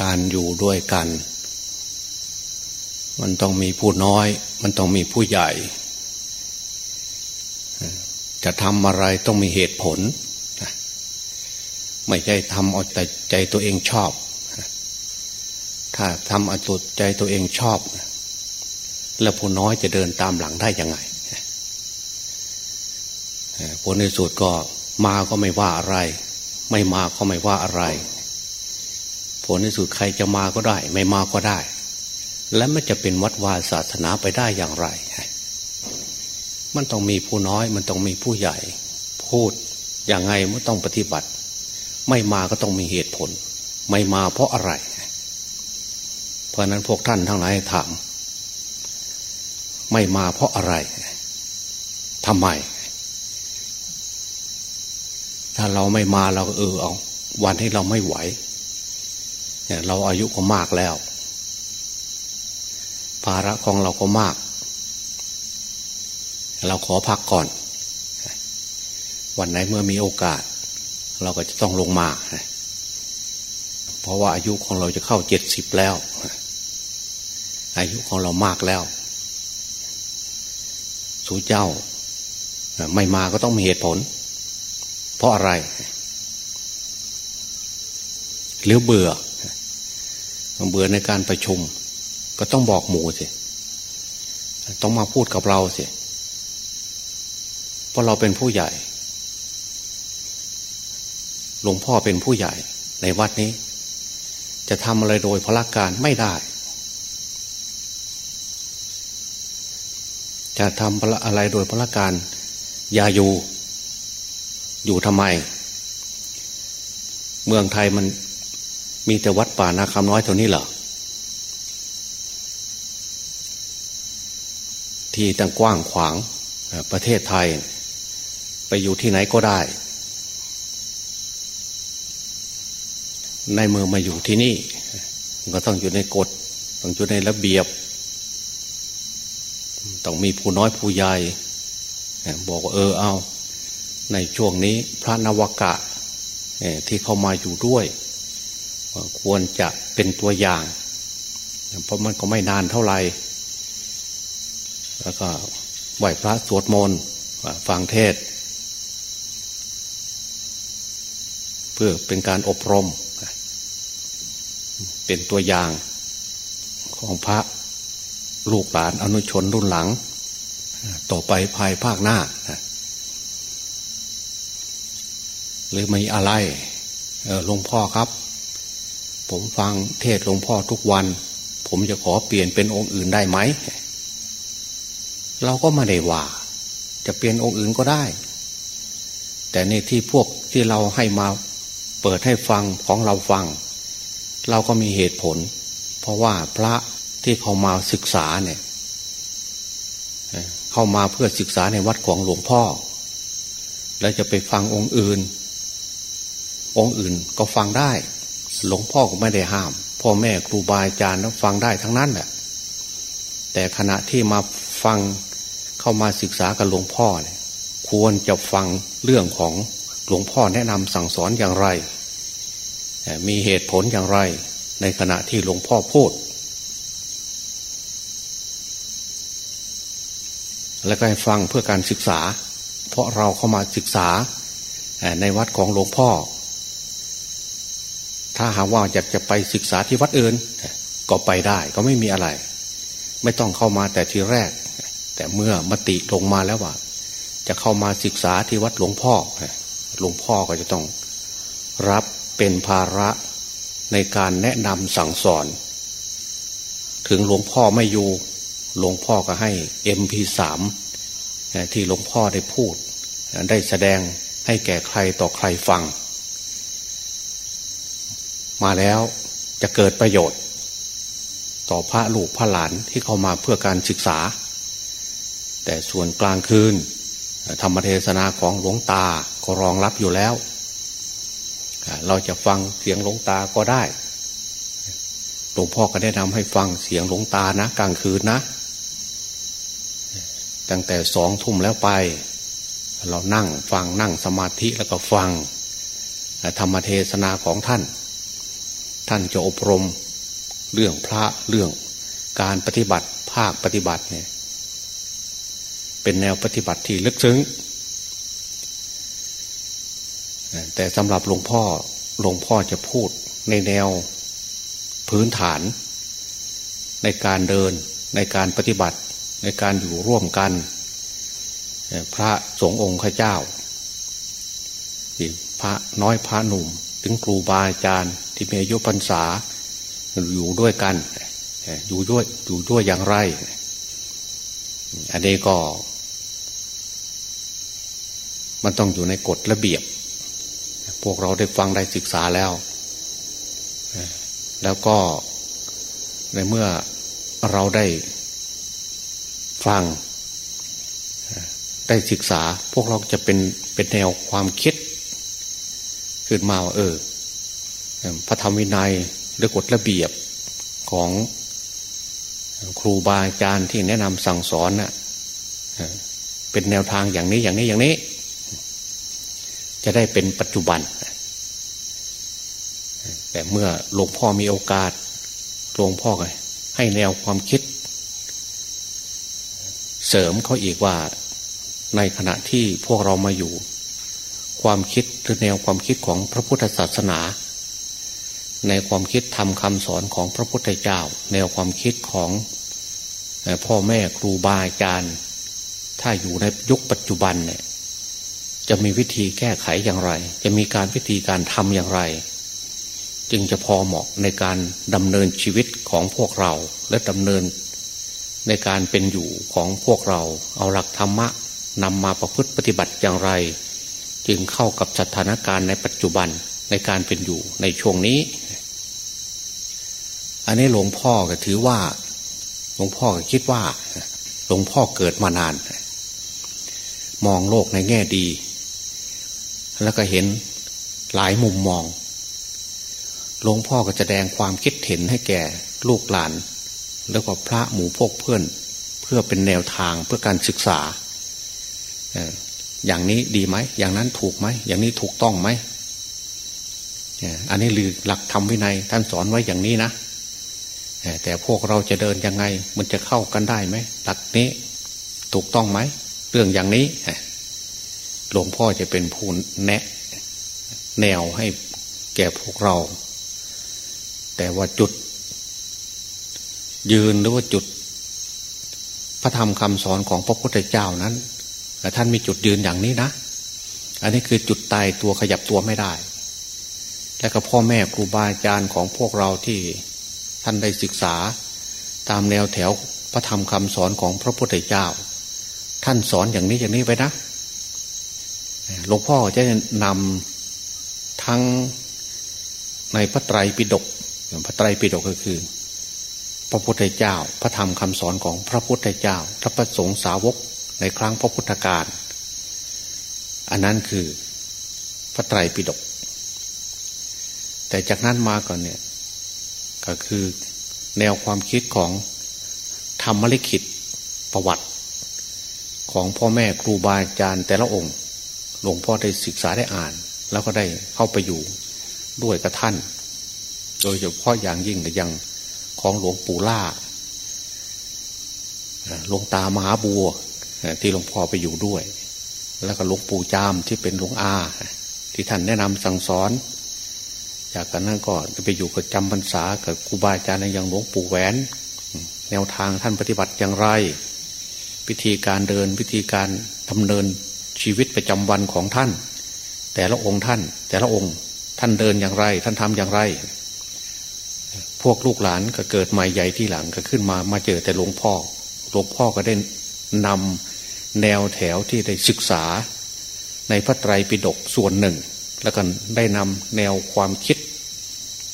การอยู่ด้วยกัน มันต้องมีผู้น้อย มันต้องมีผู้ใหญ่ จะทำอะไรต้องมีเหตุผล ไม่ใช่ทำเอาแต่ใจตัวเองชอบ ถ้าทำเอาใจตัวเองชอบ แล้วผู้น้อยจะเดินตามหลังได้ยังไงผลในสุดก็มาก็ไม่ว่าอะไร ไม่มาก็ไม่ว่าอะไร ผลในสุดใครจะมาก็ได้ ไม่มาก็ได้ และมันจะเป็นวัดวาศาสนาไปได้อย่างไร มันต้องมีผู้น้อย มันต้องมีผู้ใหญ่ พูดอย่างไงมันต้องปฏิบัติ ไม่มาก็ต้องมีเหตุผล ไม่มาเพราะอะไร เพราะนั้นพวกท่านทั้งหลายถาม ไม่มาเพราะอะไรทำไม ถ้าเราไม่มาเราก็เออเอา วันที่เราไม่ไหว เนี่ยเราอายุก็มากแล้ว ภาระของเราก็มาก เราขอพักก่อน วันไหนเมื่อมีโอกาส เราก็จะต้องลงมา เพราะว่าอายุของเราจะเข้าเจ็ดสิบแล้ว อายุของเรามากแล้ว สู่เจ้า ไม่มาก็ต้องมีเหตุผล เพราะอะไรหรือเบื่อ เบื่อในการประชุม ก็ต้องบอกหมู่สิต้องมาพูดกับเราสิเพราะเราเป็นผู้ใหญ่ หลวงพ่อเป็นผู้ใหญ่ในวัดนี้ จะทำอะไรโดยพละการไม่ได้ จะทำอะไรโดยพละการอย่าอยู่ อยู่ทำไม เมืองไทยมัน มีแต่วัดป่านาคำน้อยเท่านี้เหรอที่ตั้งกว้างขวางประเทศไทย ไปอยู่ที่ไหนก็ได้ ในเมืองมาอยู่ที่นี่ ก็ต้องอยู่ในกฎ ต้องอยู่ในระเบียบ ต้องมีผู้น้อยผู้ใหญ่บอกว่าเออเอา ในช่วงนี้พระนวกะที่เข้ามาอยู่ด้วย ควรจะเป็นตัวอย่าง เพราะมันก็ไม่นานเท่าไหร่ แล้วก็ไหวพระสวดมนต์ฟังเทศ เพื่อเป็นการอบรม เป็นตัวอย่างของพระลูกหลานอนุชนรุ่นหลัง ต่อไปภายภาคหน้า หรือไม่อะไรหลวงพ่อครับ ผมฟังเทศหลวงพ่อทุกวัน ผมจะขอเปลี่ยนเป็นองค์อื่นได้ไหม เราก็ไม่ได้ว่า จะเปลี่ยนองค์อื่นก็ได้ แต่ในที่พวกที่เราให้มาเปิดให้ฟังของเราฟัง เราก็มีเหตุผล เพราะว่าพระที่เขามาศึกษาเนี่ยเข้ามาเพื่อศึกษาในวัดของหลวงพ่อ แล้วจะไปฟังองค์อื่น องค์อื่นก็ฟังได้ หลวงพ่อก็ไม่ได้ห้าม พ่อแม่ครูบาอาจารย์ฟังได้ทั้งนั้นแหละแต่ขณะที่มาฟังเข้ามาศึกษากับหลวงพ่อเนี่ยควรจะฟังเรื่องของหลวงพ่อแนะนำสั่งสอนอย่างไร มีเหตุผลอย่างไร ในขณะที่หลวงพ่อพูด แล้วก็ให้ฟังเพื่อการศึกษา เพราะเราเข้ามาศึกษาในวัดของหลวงพ่อ ถ้าหาว่าอยากจะไปศึกษาที่วัดอื่น ก็ไปได้ก็ไม่มีอะไร ไม่ต้องเข้ามาแต่ทีแรก แต่เมื่อมติลงมาแล้วว่า จะเข้ามาศึกษาที่วัดหลวงพ่อหลวงพ่อก็จะต้อง รับเป็นภาระในการแนะนำสั่งสอน ถึงหลวงพ่อไม่อยู่หลวงพ่อก็ให้เอ็มพีสามที่หลวงพ่อได้พูด ได้แสดงให้แก่ใครต่อใครฟัง มาแล้วจะเกิดประโยชน์ ต่อพระลูกพระหลานที่เข้ามาเพื่อการศึกษา แต่ส่วนกลางคืน ธรรมเทศนาของหลวงตาก็รองรับอยู่แล้ว เราจะฟังเสียงหลวงตาก็ได้หลวงพ่อก็ได้นำให้ฟังเสียงหลวงตานะ กลางคืนนะตั้งแต่สองทุ่มแล้วไป เรานั่งฟังนั่งสมาธิแล้วก็ฟังธรรมเทศนาของท่าน ท่านจะอบรมเรื่องพระเรื่องการปฏิบัติภาคปฏิบัติเนี่ย เป็นแนวปฏิบัติที่ลึกซึ้ง แต่สำหรับหลวงพ่อหลวงพ่อจะพูดในแนวพื้นฐาน ในการเดินในการปฏิบัติในการอยู่ร่วมกัน พระสงฆ์องค์ข้าเจ้าพระน้อยพระหนุ่ม ถึงครูบาอาจารย์ ที่มีอายุพรรษา อยู่ด้วยกัน อยู่ด้วยอยู่ด้วยอย่างไร อันนี้ก็ มันต้องอยู่ในกฎระเบียบ พวกเราได้ฟังได้ศึกษาแล้ว แล้วก็ในเมื่อเราได้ฟัง ได้ศึกษา พวกเราจะเป็นเป็นแนวความคิด ขึ้นมาว่าเออ พระธรรมวินัยหรือกฎระเบียบของครูบาอาจารย์ที่แนะนำสั่งสอนน่ะเป็นแนวทางอย่างนี้อย่างนี้อย่างนี้ จะได้เป็นปัจจุบัน แต่เมื่อหลวงพ่อมีโอกาสหลวงพ่อให้แนวความคิด เสริมเขาอีกว่าในขณะที่พวกเรามาอยู่ ความคิดหรือแนวความคิดของพระพุทธศาสนา ในความคิดทำคำสอนของพระพุทธเจ้า แนวความคิดของพ่อแม่ครูบาอาจารย์ ถ้าอยู่ในยุคปัจจุบันเนี่ยจะมีวิธีแก้ไขอย่างไร จะมีการวิธีการทำอย่างไร จึงจะพอเหมาะในการดำเนินชีวิตของพวกเราและดำเนิน ในการเป็นอยู่ของพวกเราเอาหลักธรรมะนำมาประพฤติปฏิบัติอย่างไร จึงเข้ากับสถานการณ์ในปัจจุบันในการเป็นอยู่ในช่วงนี้ อันนี้หลวงพ่อก็ถือว่า หลวงพ่อก็คิดว่า หลวงพ่อเกิดมานาน มองโลกในแง่ดี แล้วก็เห็นหลายมุมมอง หลวงพ่อก็จะแสดงความคิดเห็นให้แก่ลูกหลาน แล้วก็พระหมู่พกเพื่อน เพื่อเป็นแนวทางเพื่อการศึกษา อย่างนี้ดีไหม อย่างนั้นถูกไหม อย่างนี้ถูกต้องไหมอันนี้หรือหลักธรรมวินัยท่านสอนไว้อย่างนี้นะ แต่พวกเราจะเดินยังไง มันจะเข้ากันได้ไหมหลักนี้ถูกต้องไหม เรื่องอย่างนี้หลวงพ่อจะเป็นผู้แนะ แนวให้แก่พวกเรา แต่ว่าจุด ยืนหรือว่าจุด พระธรรมคำสอนของพระพุทธเจ้านั้นท่านมีจุดยืนอย่างนี้นะ อันนี้คือจุดตายตัวขยับตัวไม่ได้ และก็พ่อแม่ครูบาอาจารย์ของพวกเราที่ ท่านได้ศึกษา ตามแนวแถวพระธรรมคำสอนของพระพุทธเจ้า ท่านสอนอย่างนี้อย่างนี้ไปนะหลวงพ่อจะนำทั้งในพระไตรปิฎกพระไตรปิฎกก็คือ พระพุทธเจ้า พระธรรมคำสอนของพระพุทธเจ้าพระประสงค์สาวกในครั้งพระพุทธการ อันนั้นคือพระไตรปิฎกแต่จากนั้นมาก่อนเนี่ย ก็คือแนวความคิดของธรรมลิขิตประวัติ ของพ่อแม่ครูบาอาจารย์แต่ละองค์ หลวงพ่อได้ศึกษาได้อ่าน แล้วก็ได้เข้าไปอยู่ด้วยกับท่าน โดยเฉพาะอย่างยิ่งกับยังของหลวงปู่ล่าหลวงตามหาบัวที่หลวงพ่อไปอยู่ด้วย แล้วก็หลวงปู่จามที่เป็นหลวงอา ที่ท่านแนะนำสั่งสอน จากนั้นก็ไปอยู่กับจำพรรษากับครูบาอาจารย์อย่างหลวงปู่แหวน แนวทางท่านปฏิบัติอย่างไรวิธีการเดินวิธีการดำเนินชีวิตประจำวันของท่าน แต่ละองค์ท่าน แต่ละองค์ท่านเดินอย่างไร ท่านทำอย่างไร พวกลูกหลานก็เกิดใหม่ใหญ่ที่หลังก็ขึ้นมามาเจอแต่หลวงพ่อหลวงพ่อก็ได้นำแนวแถวที่ได้ศึกษาในพระไตรปิฎกส่วนหนึ่ง แล้วก็ได้นำแนวความคิด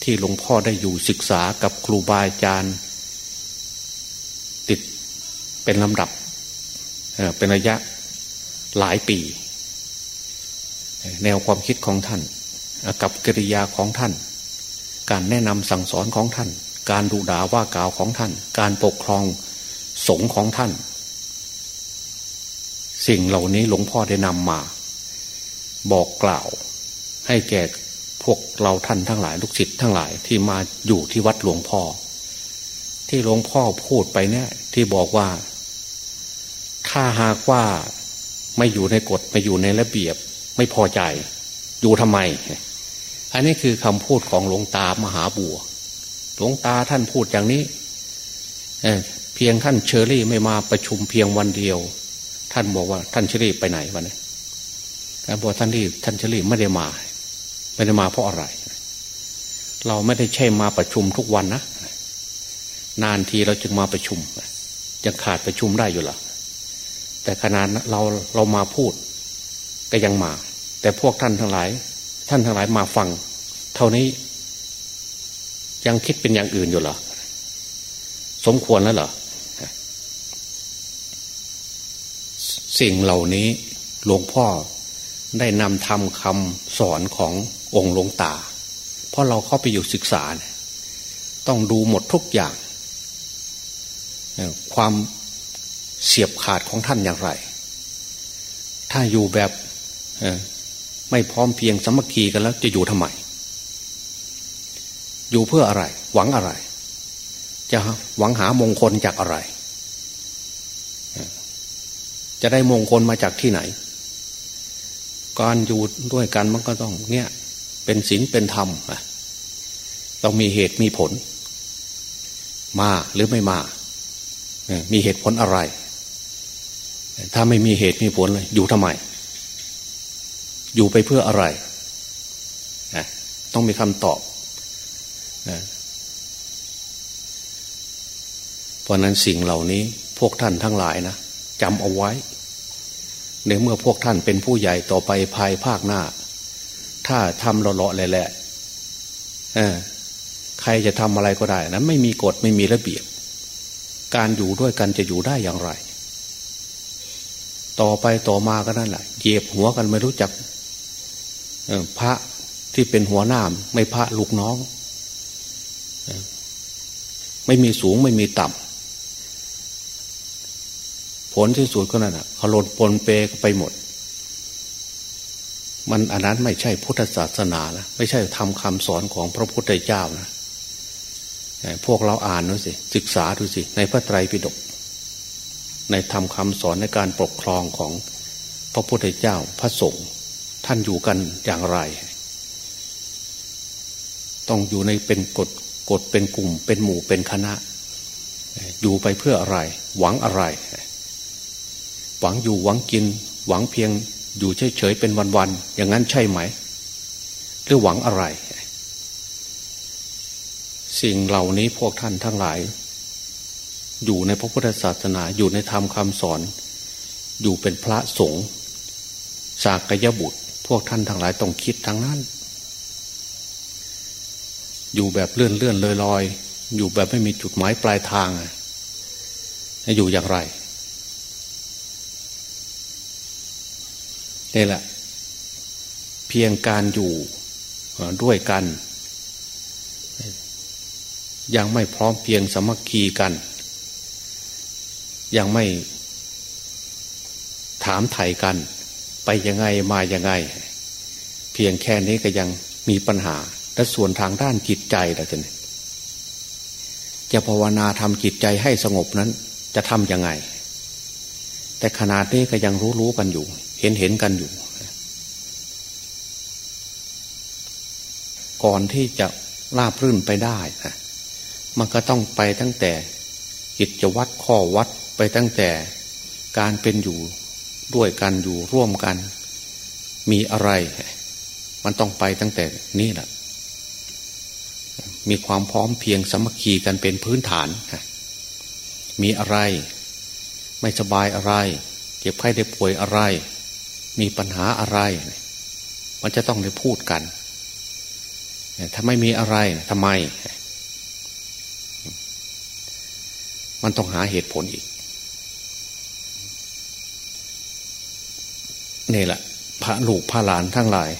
ที่หลวงพ่อได้อยู่ศึกษากับครูบาอาจารย์ ติดเป็นลำดับเป็นระยะหลายปี แนวความคิดของท่าน กับกิริยาของท่าน การแนะนำสั่งสอนของท่าน การดูด่าว่ากล่าวของท่าน การปกครองสงฆ์ของท่าน สิ่งเหล่านี้หลวงพ่อได้นำมา บอกกล่าว ให้แก่พวกเราท่านทั้งหลายลูกศิษย์ทั้งหลายที่มาอยู่ที่วัดหลวงพ่อ ที่หลวงพ่อพูดไปเนี่ย ที่บอกว่า ถ้าหากว่าไม่อยู่ในกฎไม่อยู่ในระเบียบ ไม่พอใจ อยู่ทำไม อันนี้คือคำพูดของหลวงตามหาบัว หลวงตาท่านพูดอย่างนี้เเพียงท่านเชอรี่ไม่มาประชุมเพียงวันเดียว ท่านบอกว่าท่านเชอรี่ไปไหนวะเนี่ยท่านบอกท่านที่ท่านเชอรี่ไม่ได้มา ไม่ได้มาเพราะอะไร เราไม่ได้ใช่มาประชุมทุกวันนะนานทีเราจึงมาประชุมยังขาดประชุมได้อยู่หรอแต่ขนาดเราเรามาพูด ก็ยังมา แต่พวกท่านทั้งหลาย ท่านทั้งหลายมาฟัง เท่านี้ ยังคิดเป็นอย่างอื่นอยู่หรอสมควรแล้วเหรอสิ่งเหล่านี้หลวงพ่อได้นำทำคำสอนของ องค์หลวงตา เพราะเราเข้าไปอยู่ศึกษา ต้องดูหมดทุกอย่าง ความเสียบขาดของท่านอย่างไร ถ้าอยู่แบบไม่พร้อมเพียงสมัคคีกันแล้วจะอยู่ทำไม อยู่เพื่ออะไร หวังอะไร จะหวังหามงคลจากอะไร จะได้มงคลมาจากที่ไหน การอยู่ด้วยกันมันก็ต้องเนี่ย เป็นศีลเป็นธรรมต้องมีเหตุมีผล มาหรือไม่มา มีเหตุผลอะไร ถ้าไม่มีเหตุมีผลเลยอยู่ทำไม อยู่ไปเพื่ออะไร ต้องมีคำตอบเพราะนั้นสิ่งเหล่านี้พวกท่านทั้งหลายนะจำเอาไว้ในเมื่อพวกท่านเป็นผู้ใหญ่ต่อไปภายภาคหน้า ถ้าทำเลาะๆแหละใครจะทำอะไรก็ได้นะไม่มีกฎไม่มีระเบียบ การอยู่ด้วยกันจะอยู่ได้อย่างไร ต่อไปต่อมาก็นั่นแหละเหยียบหัวกันไม่รู้จักพระที่เป็นหัวหน้าไม่พระลูกน้อง ไม่มีสูงไม่มีต่ำผลที่สุดก็นั่นอะเขาลนปนเปไปหมด มันอันนั้นไม่ใช่พุทธศาสนานะไม่ใช่ทำคำสอนของพระพุทธเจ้านะพวกเราอ่านดูสิศึกษาดูสิ ในพระไตรปิฎกในธรรมคำสอนในการปกครองของพระพุทธเจ้าพระสงฆ์ท่านอยู่กันอย่างไร ต้องอยู่ในเป็นกฎกฎเป็นกลุ่ม เป็นหมู่เป็นคณะ อยู่ไปเพื่ออะไร หวังอะไร หวังอยู่หวังกิน หวังเพียง อยู่เฉยๆเป็นวันๆอย่างนั้นใช่ไหม หรือหวังอะไร สิ่งเหล่านี้พวกท่านทั้งหลาย อยู่ในพระพุทธศาสนาอยู่ในธรรมคำสอน อยู่เป็นพระสงฆ์สากยบุตร พวกท่านทั้งหลายต้องคิดทั้งนั้น อยู่แบบเลื่อนเลื่อนลอยลอยอยู่แบบไม่มีจุดหมายปลายทางอยู่อย่างไร นี่แหละ เพียงการอยู่ด้วยกัน ยังไม่พร้อมเพียงสมัคคีกัน ยังไม่ถามไถ่กัน ไปยังไงมายังไง เพียงแค่นี้ก็ยังมีปัญหา และส่วนทางด้านจิตใจล่ะท่านจะภาวนาทำจิตใจให้สงบนั้น จะทำยังไง แต่ขนาดนี้ก็ยังรู้รู้กันอยู่ เห็นเห็นกันอยู่ ก่อนที่จะลาบรื่นไปได้นะมันก็ต้องไปตั้งแต่กิจวัดข้อวัดไปตั้งแต่การเป็นอยู่ด้วยกันอยู่ร่วมกัน มีอะไร มันต้องไปตั้งแต่นี่แหละมีความพร้อมเพียงสมัคคีกันเป็นพื้นฐานมีอะไร ไม่สบายอะไร เจ็บไข้ได้ป่วยอะไร มีปัญหาอะไร มันจะต้องได้พูดกันถ้าไม่มีอะไรทำไม มันต้องหาเหตุผลอีก นี่แหละ พระลูกพระหลานทั้งหลาย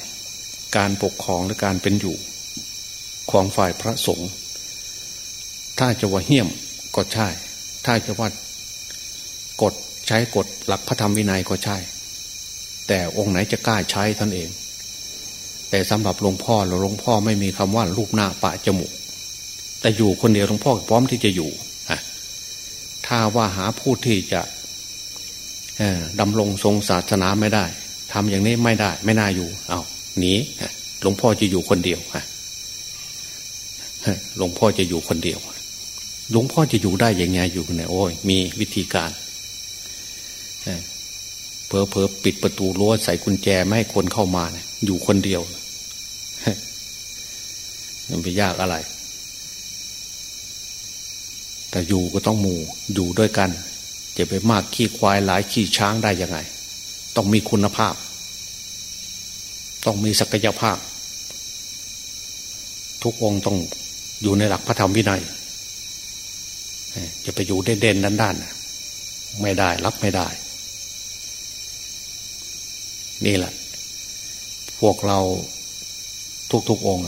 การปกครองและการเป็นอยู่ของฝ่ายพระสงฆ์ถ้าจะว่าเหี้ยมก็ใช่ ถ้าจะว่ากฎใช้กฎหลักพระธรรมวินัยก็ใช่ แต่องค์ไหนจะกล้าใช้ท่านเอง แต่สำหรับหลวงพ่อหลวงพ่อไม่มีคำว่ารูปหน้าปะจมูก แต่อยู่คนเดียวหลวงพ่อพร้อมที่จะอยู่ถ้าว่าหาผู้ที่จะดำรงทรงศาสนาไม่ได้ทำอย่างนี้ไม่ได้ ไม่น่าอยู่ เอาหนีหลวงพ่อจะอยู่คนเดียวะหลวงพ่อจะอยู่คนเดียว หลวงพ่อจะอยู่ได้อย่างไงอยู่เนี่ยโอ้ยมีวิธีการ อเพอปิดประตูรั้วใส่กุญแจไม่ให้คนเข้ามาเนี่ยอยู่คนเดียวมันไปยากอะไร แต่อยู่ก็ต้องหมู่อยู่ด้วยกันจะไปมากขี้ควายหลายขี้ช้างได้ยังไง ต้องมีคุณภาพ ต้องมีศักยภาพ ทุกองต้องอยู่ในหลักพระธรรมวินัยจะไปอยู่เด่นๆด้านๆไม่ได้รับไม่ได้ นี่แหละ พวกเราทุกๆองค์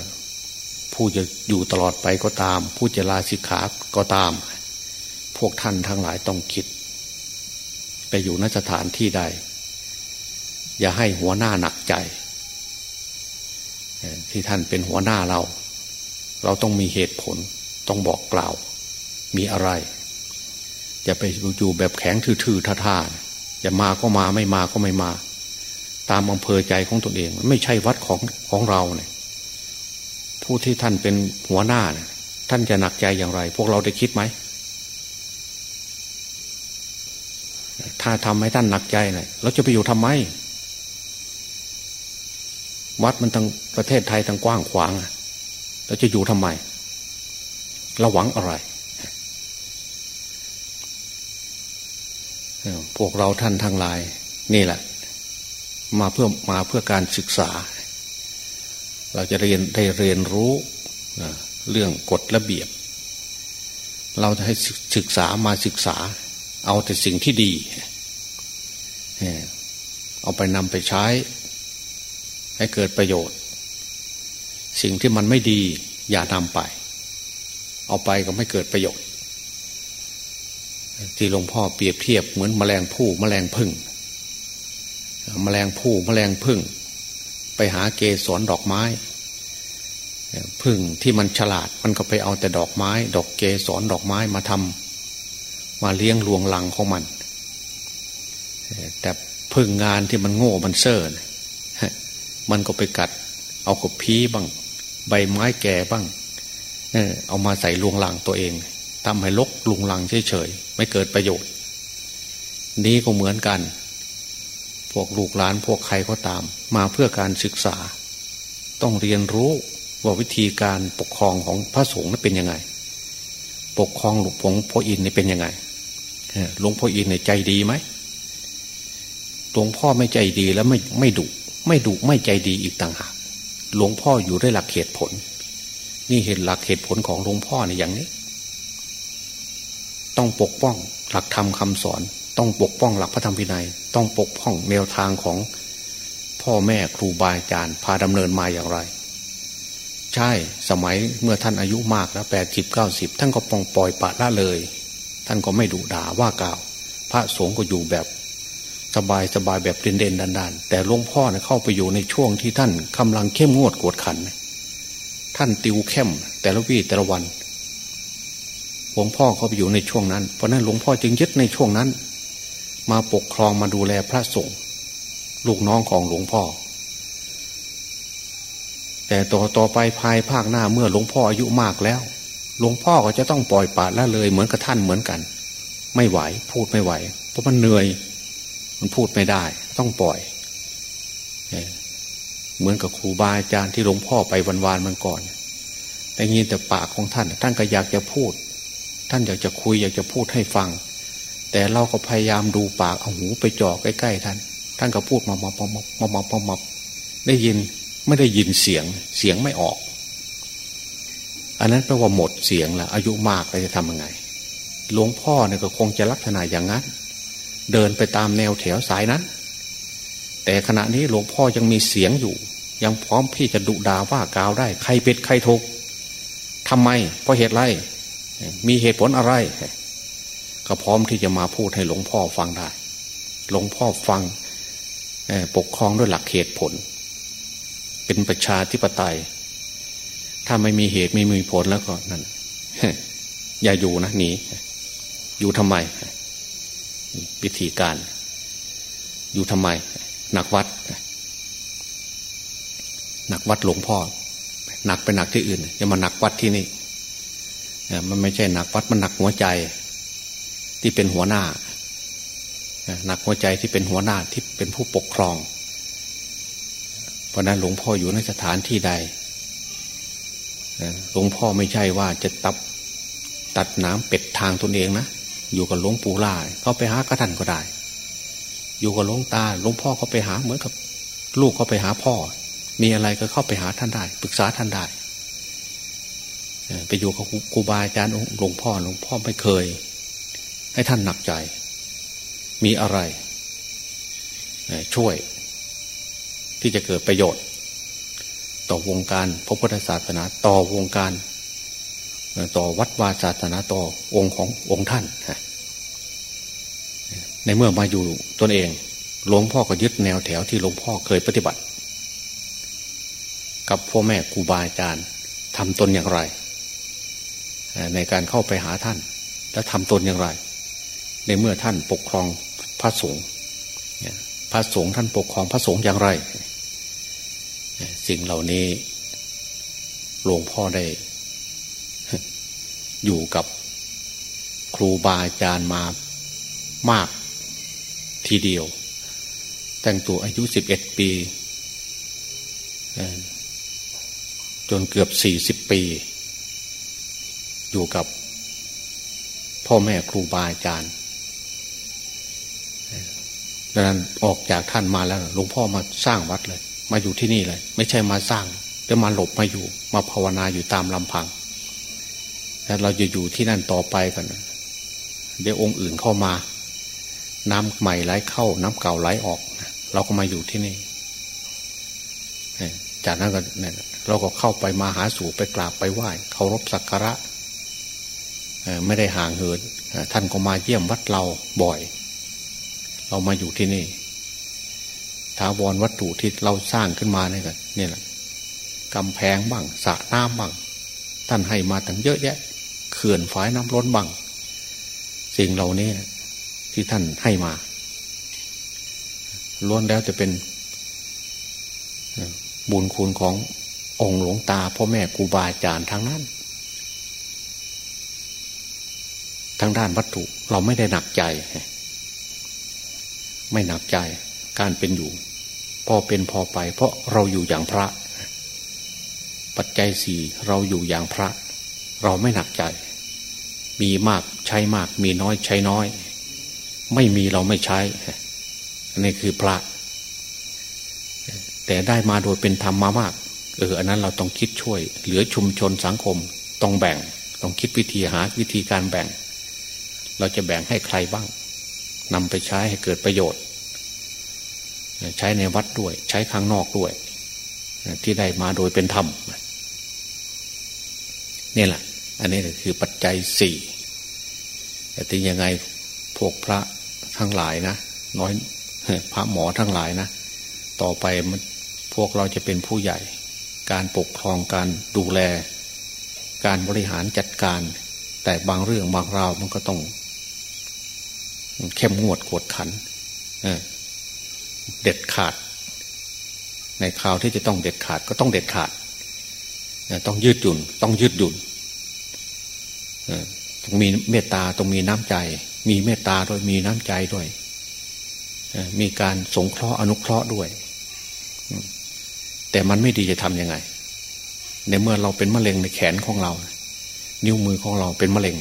ผู้จะอยู่ตลอดไปก็ตาม ผู้จะลาสิกขาก็ตาม พวกท่านทั้งหลายต้องคิด ไปอยู่นสถานที่ใด อย่าให้หัวหน้าหนักใจ ที่ท่านเป็นหัวหน้าเรา เราต้องมีเหตุผลต้องบอกกล่าว มีอะไรจะไปอยู่แบบแข็งทื่อๆท่าๆจะมาก็มาไม่มาก็ไม่มา ตามอำเภอใจของตนเอง ไม่ใช่วัดของของเราเนี่ย ผู้ที่ท่านเป็นหัวหน้าเนี่ยท่านจะหนักใจอย่างไร พวกเราได้คิดไหม ถ้าทำให้ท่านหนักใจเนี่ยเราจะไปอยู่ทำไม วัดมันทั้งประเทศไทยทั้งกว้างขวางเราจะอยู่ทำไมเราหวังอะไรพวกเราท่านทั้งหลาย นี่แหละ มาเพื่อมาเพื่อการศึกษา เราจะเรียนได้เรียนรู้เรื่องกฎระเบียบ เราจะให้ศึกษามาศึกษา เอาแต่สิ่งที่ดี เอาไปนำไปใช้ ให้เกิดประโยชน์ สิ่งที่มันไม่ดีอย่านำไป เอาไปก็ไม่เกิดประโยชน์ ที่หลวงพ่อเปรียบเทียบเหมือนมแมลงผู้มแมลงพึ่ง แมลงผู้มแมลงพึ่ง ไปหาเกสรดอกไม้พึ่งที่มันฉลาดมันก็ไปเอาแต่ดอกไม้ ดอกเกสรดอกไม้มาทำมาเลี้ยงลวงหลังของมัน แต่พึ่งงานที่มันโง่มันเซ่อมันก็ไปกัด เอากบพีบ้างใบไม้แก่บ้างเอามาใส่ลวงหลังตัวเองทำให้ลกลวงหลังเฉยๆไม่เกิดประโยชน์ นี้ก็เหมือนกัน วกลูกหลานพวกใครก็ตาม มาเพื่อการศึกษา ต้องเรียนรู้ว่าวิธีการปกครองของพระสงฆ์นั้นเป็นยังไง ปกครองหลวงพ่อออินนี่เป็นยังไงหลวงพ่ออินเนี่ยใจดีไหมหลวงพ่อไม่ใจดีแล้วไม่ไม่ดุไม่ดุไม่ใจดีอีกต่างหากหลวงพ่ออยู่ด้วยหลักเหตุผล นี่เห็นหลักเหตุผลของหลวงพ่อในอย่างนี้ ต้องปกป้องหลักธรรมคาสอน ต้องปกป้องหลักพระธรรมวินัย ต้องปกป้องแนวทางของพ่อแม่ครูบาอาจารย์พาดำเนินมาอย่างไร ใช่สมัยเมื่อท่านอายุมากแล้วแปดสิบเก้าสิบท่านก็ปองปล่อยปะละเลย ท่านก็ไม่ดุด่าว่ากล่าว พระสงฆ์ก็อยู่แบบสบายสบายแบบเด่นเด่นดันดันแต่หลวงพ่อเนี่ยเข้าไปอยู่ในช่วงที่ท่านกำลังเข้มงวดกวดขัน ท่านติวเข้ม แต่ละวี่แต่ละวันหลวงพ่อเขาไปอยู่ในช่วงนั้น เพราะนั้นหลวงพ่อจึงยึดในช่วงนั้น มาปกครองมาดูแลพระสงฆ์ลูกน้องของหลวงพ่อ แต่ต่อต่อไปภายภาคหน้าเมื่อหลวงพ่ออายุมากแล้ว หลวงพ่อก็จะต้องปล่อยปาละเลยเหมือนกับท่านเหมือนกัน ไม่ไหวพูดไม่ไหว เพราะมันเหนื่อย มันพูดไม่ได้ ต้องปล่อยเหมือนกับครูบาอาจารย์ที่หลวงพ่อไปวันวานมันก่อนแต่ยินแต่ปากของท่าน ท่านก็อยากจะพูด ท่านอยากจะคุยอยากจะพูดให้ฟัง แต่เราก็พยายามดูปากเอาหูไปจ่อใกล้ๆท่าน ท่านก็พูดมามามามามามามาได้ยินไม่ได้ยินเสียงเสียงไม่ออก อันนั้นแปลว่าหมดเสียงแล้วอายุมากเราจะทำยังไง หลวงพ่อเนี่ยก็คงจะลักษณะอย่างนั้น เดินไปตามแนวแถวสายนั้น แต่ขณะนี้หลวงพ่อยังมีเสียงอยู่ ยังพร้อมพี่จะดุดาว่ากล่าวได้ ใครเป็ดใครทุกทำไม เพราะเหตุไร มีเหตุผลอะไร ก็พร้อมที่จะมาพูดให้หลวงพ่อฟังได้ หลวงพ่อฟังปกครองด้วยหลักเหตุผล เป็นประชาธิปไตย ถ้าไม่มีเหตุไม่มีผลแล้วก็นั่นอย่าอยู่นะหนีอยู่ทำไมวิธีการ อยู่ทำไมหนักวัดหนักวัดหลวงพ่อหนักไปหนักที่อื่นอย่ามาหนักวัดที่นี่มันไม่ใช่หนักวัดมันหนักหัวใจ ที่เป็นหัวหน้าหนักหัวใจที่เป็นหัวหน้าที่เป็นผู้ปกครอง เพราะนั้นหลวงพ่ออยู่ในสถานที่ใดหลวงพ่อไม่ใช่ว่าจะตับตัดน้ำเป็ดทางตนเองนะอยู่กับหลวงปู่ล่าเขาไปหากระทันก็ได้ อยู่กับหลวงตาหลวงพ่อเขาไปหาเหมือนกับ ลูกเขาไปหาพ่อ มีอะไรก็เข้าไปหาท่านได้ปรึกษาท่านได้ไปอยู่กับครูบาอาจารย์หลวงพ่อหลวงพ่อไม่เคย ให้ท่านหนักใจ มีอะไร ช่วย ที่จะเกิดประโยชน์ ต่อวงการพระพุทธศาสนาต่อวงการ ต่อวัดวาศาสนาต่อองค์ขององค์ท่านในเมื่อมาอยู่ตนเองหลวงพ่อก็ยึดแนวแถวที่หลวงพ่อเคยปฏิบัติ กับพ่อแม่ครูบาอาจารย์ทำตนอย่างไร ในการเข้าไปหาท่าน และทำตนอย่างไร ในเมื่อท่านปกครองพระสงฆ์พระสงฆ์ท่านปกครองพระสงฆ์อย่างไร สิ่งเหล่านี้หลวงพ่อได้ อยู่กับครูบาอาจารย์มามากทีเดียว แต่งตัวอายุสิบเอ็ดปี จนเกือบสี่สิบปี อยู่กับพ่อแม่ครูบาอาจารย์ ดังนั้นออกจากท่านมาแล้วหลวงพ่อมาสร้างวัดเลย มาอยู่ที่นี่เลย ไม่ใช่มาสร้างจะมาหลบมาอยู่ มาภาวนาอยู่ตามลำพังแล้วเราจะอยู่ที่นั่นต่อไปกันเดี๋ยวองค์อื่นเข้ามา น้ำใหม่ไหลเข้า น้ำเก่าไหลออกเราก็มาอยู่ที่นี่จากนั้นก็เนี่ยเราก็เข้าไปมาหาสู่ไปกราบไปไหว้เคารพสักการะไม่ได้ห่างเหินท่านก็มาเยี่ยมวัดเราบ่อย เรามาอยู่ที่นี่ถาวรวัตถุที่เราสร้างขึ้นมาเนี่ยกันนี่แหละกำแพงบ้างสระน้ำบ้างท่านให้มาตั้งเยอะแยะเขื่อนฝายน้ำล้นบ้างสิ่งเหล่านี้ที่ท่านให้มาล้วนแล้วจะเป็นบุญคุณขององค์หลวงตาพ่อแม่ครูบาอาจารย์ทั้งนั้นทางด้านวัตถุเราไม่ได้หนักใจ ไม่หนักใจการเป็นอยู่ พอเป็นพอไป เพราะเราอยู่อย่างพระ ปัจจัยสี่เราอยู่อย่างพระ เราไม่หนักใจ มีมากใช้มาก มีน้อยใช้น้อย ไม่มีเราไม่ใช้นนี้คือพระ แต่ได้มาโดยเป็นธรรมมามากเอออันนั้นเราต้องคิดช่วย เหลือชุมชนสังคมต้องแบ่ง ต้องคิดวิธีหาวิธีการแบ่ง เราจะแบ่งให้ใครบ้าง นำไปใช้ให้เกิดประโยชน์ ใช้ในวัดด้วย ใช้ข้างนอกด้วย ที่ได้มาโดยเป็นธรรมนี่แหละ อันนี้คือปัจจัยสี่แต่ที่ยังไงพวกพระทั้งหลายนะน้อยพระหมอทั้งหลายนะ ต่อไปมันพวกเราจะเป็นผู้ใหญ่ การปกครองการดูแล การบริหารจัดการ แต่บางเรื่องบางราวมันก็ต้อง เข้มงวดกวดขันเด็ดขาด ในคราวที่จะต้องเด็ดขาดก็ต้องเด็ดขาดต้องยืดหยุ่น ต้องยืดหยุ่นต้องมีเมตตาต้องมีน้ำใจ มีเมตตาด้วยมีน้ำใจด้วยมีการสงเคราะห์อนุเคราะห์ด้วย แต่มันไม่ดีจะทำยังไง ในเมื่อเราเป็นมะเร็งในแขนของเรา นิ้วมือของเราเป็นมะเร็ง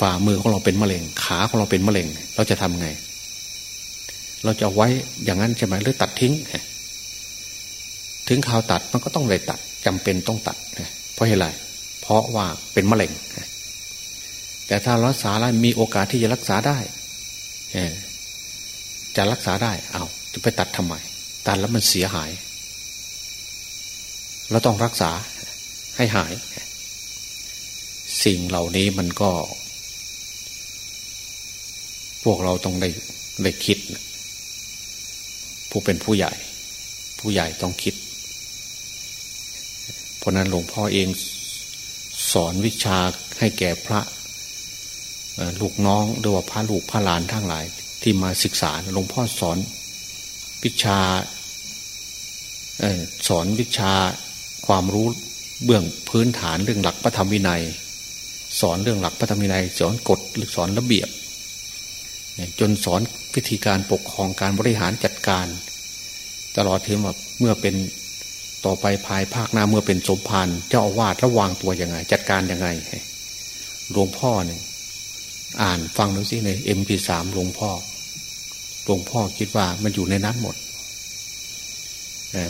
ฝ่ามือของเราเป็นมะเร็ง ขาของเราเป็นมะเร็ง เราจะทำไง เราจะไว้อย่างนั้นใช่ไหมหรือตัดทิ้ง ถึงข่าวตัดมันก็ต้องเลยตัดจำเป็นต้องตัดเพราะอะไรเพราะว่าเป็นมะเร็ง แต่ถ้ารักษาแล้วมีโอกาสที่จะรักษาได้จะรักษาได้ เอาจะไปตัดทำไม ตัดแล้วมันเสียหาย เราต้องรักษาให้หาย สิ่งเหล่านี้มันก็ วกเราต้องได้ได้คิด ผู้เป็นผู้ใหญ่ ผู้ใหญ่ต้องคิดราะนั้นหลวงพ่อเองสอนวิชาให้แก่พระลูกน้องหรือว่าพระลูกพระหลานทั้งหลาย ที่มาศึกษาหลวงพ่อสอนวิชาสอนวิชาความรู้เบื้องพื้นฐานเรื่องหลักพระธรรมวินัย สอนเรื่องหลักพระธรรมวินัย สอนกฎหรือสอนระเบียบ จนสอนวิธีการปกครองการบริหารจัดการ ตลอดถึงว่าเมื่อเป็นต่อไปภายภาคหน้าเมื่อเป็นสมภารเจ้าอาวาสระวางตัวยังไง จัดการยังไงหลวงพ่อเนี่ยอ่านฟังดูสิในเอ็มพีสามหลวงพ่อหลวงพ่อคิดว่ามันอยู่ในนั้นหมด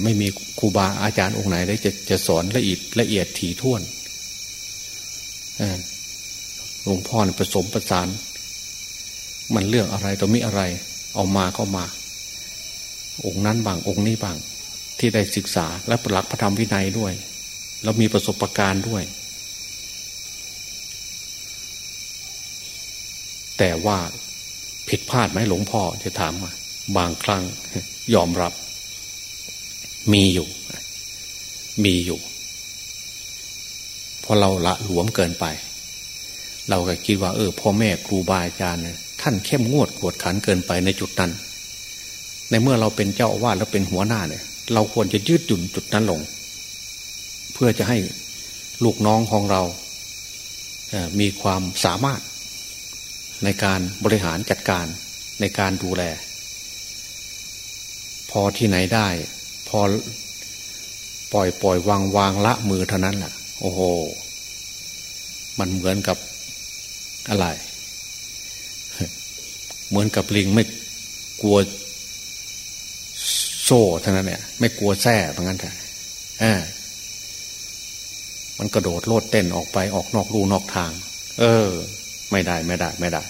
ไม่มีครูบาอาจารย์องค์ไหนได้จะจะสอนละเอียดละเอียดถี่ถ้วนหลวงพ่อผสมประสาน มันเรื่องอะไรต่อมีอะไร เอามาก็มา องค์นั้นบางองค์นี้บาง ที่ได้ศึกษาและปรักพระธรรมวินัยด้วย แล้วมีประสบการณ์ด้วย แต่ว่าผิดพลาดไหมหลวงพ่อจะถามมาบางครั้งยอมรับ มีอยู่ มีอยู่พอเราละหลวมเกินไป เราก็คิดว่า เออพ่อแม่ครูบาอาจารย์เนี่ย ท่านเข้มงวดกวดขันเกินไปในจุดนั้น ในเมื่อเราเป็นเจ้าอาวาสแล้วเป็นหัวหน้าเนี่ย เราควรจะยืดหยุ่นจุดนั้นลง เพื่อจะให้ลูกน้องของเรา มีความสามารถในการบริหารจัดการในการดูแล พอที่ไหนได้ พอปล่อยปล่อยวางวางละมือเท่านั้นแหละโอ้โห มันเหมือนกับอะไร เหมือนกับลิงไม่กลัวโซ่ทั้งนั้นเนี่ยไม่กลัวแท้เพราะงั้นแต่มันกระโดดโลดเต้นออกไปออกนอกรูนอกทาง เออ ไม่ได้ไม่ได้ไม่ได้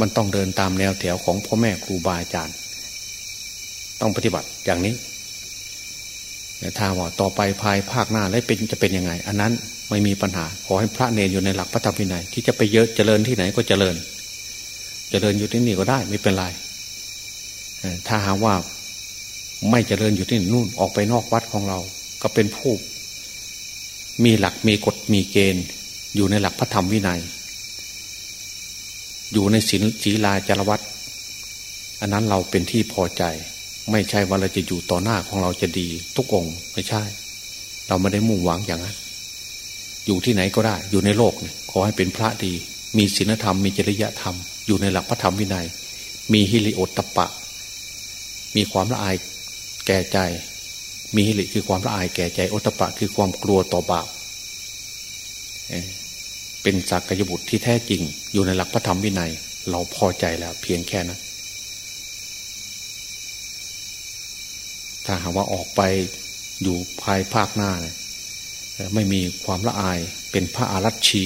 มันต้องเดินตามแนวแถวของพ่อแม่ครูบาอาจารย์ ต้องปฏิบัติอย่างนี้ถ้าว่าต่อไปภายภาคหน้าแล้วเป็นจะเป็นยังไง อันนั้นไม่มีปัญหา ขอให้พระเนรอยู่ในหลักพระธรรมวินัยที่จะไปเยอะเจริญที่ไหนก็เจริญ จริญอยู่ที่นี่ก็ได้ไม่เป็นไรถ้าหากว่าไม่เจริญอยู่ที่นู่นออกไปนอกวัดของเรา ก็เป็นผู้ มีหลักมีกฎมีเกณฑ์ อยู่ในหลักพระธรรมวินัย อยู่ในศีลศีลาจารวัตอันนั้นเราเป็นที่พอใจ ไม่ใช่ว่าเราจะอยู่ต่อหน้าของเราจะดีทุกองไม่ใช่ เราไม่ได้มุ่งหวังอย่างนั้น อยู่ที่ไหนก็ได้ อยู่ในโลกขอให้เป็นพระดี มีศีลธรรมมีจริยธรรม อยู่ในหลักพระธรรมวินัย มีฮิริโอตตปะ มีความละอายแก่ใจ มีหิริคือความละอายแก่ใจโอตปะ คือความกลัวต่อบาปเป็นสักยบุตรที่แท้จริง อยู่ในหลักพระธรรมวินัย เราพอใจแล้ว เพียงแค่นั้นถ้าหากว่าออกไปอยู่ภายภาคหน้าเนี่ยไม่มีความละอายเป็นพระอารัชชี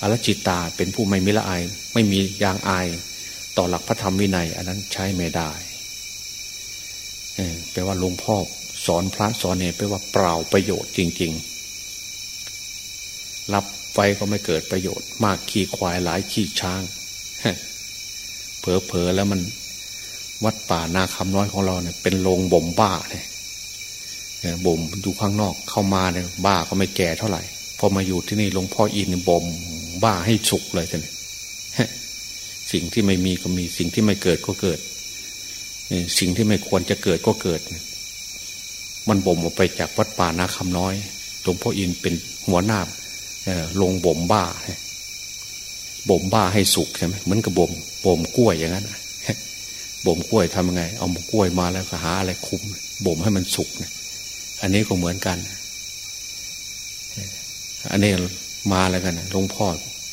อรัชิตาเป็นผู้ไม่มีละอาย ไม่มียางอาย ต่อหลักพระธรรมวินัย อันนั้นใช้ไม่ได้แปลว่าหลวงพ่อสอนพระสอนเนี่ยแปลว่าเปล่าประโยชน์จริง ๆ รับไฟก็ไม่เกิดประโยชน์ มากขี่ควายหลายขี่ช้างเผลอๆแล้วมันวัดป่านาคำน้อยของเราเนี่ยเป็นโรงบ่มบ้าเนี่ยบ่มอยู่ข้างนอกเข้ามาเนี่ยบ้าก็ไม่แก่เท่าไหร่พอมาอยู่ที่นี่หลวงพ่ออินบ่ม บ้าให้สุกเลยท่านสิ่งที่ไม่มีก็มีสิ่งที่ไม่เกิดก็เกิด สิ่งที่ไม่ควรจะเกิดก็เกิด มันบ่มออกไปจากวัดป่านาคำน้อยหลวงพ่ออินเป็นหัวหน้าลงบ่มบ้าบ่มบ้าให้สุกใช่ไหมเหมือนกับบ่มบ่มกล้วยอย่างนั้นบ่มกล้วยทำยังไง เอากล้วยมาแล้วก็หาอะไรคุมบ่มให้มันสุกเนี่ยอันนี้ก็เหมือนกัน อันนี้มาแล้วกันหลวงพ่อ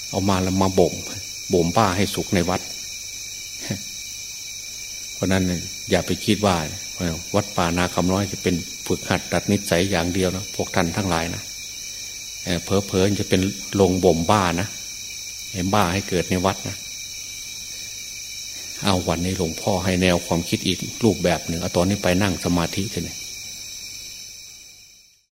เอามาแล้วมาบ่มบ่มบ้าให้สุกในวัด เพราะนั้นอย่าไปคิดว่าวัดป่านาคำน้อยจะเป็นฝึกหัดดัดนิสัยอย่างเดียวนะพวกท่านทั้งหลายนะเพอเพอจะเป็นลงบ่มบ้านะเห็นบ้าให้เกิดในวัดนะเอาวันนี้หลวงพ่อให้แนวความคิดอีกรูปแบบหนึ่งเอาตอนนี้ไปนั่งสมาธิเถอะเนี่ย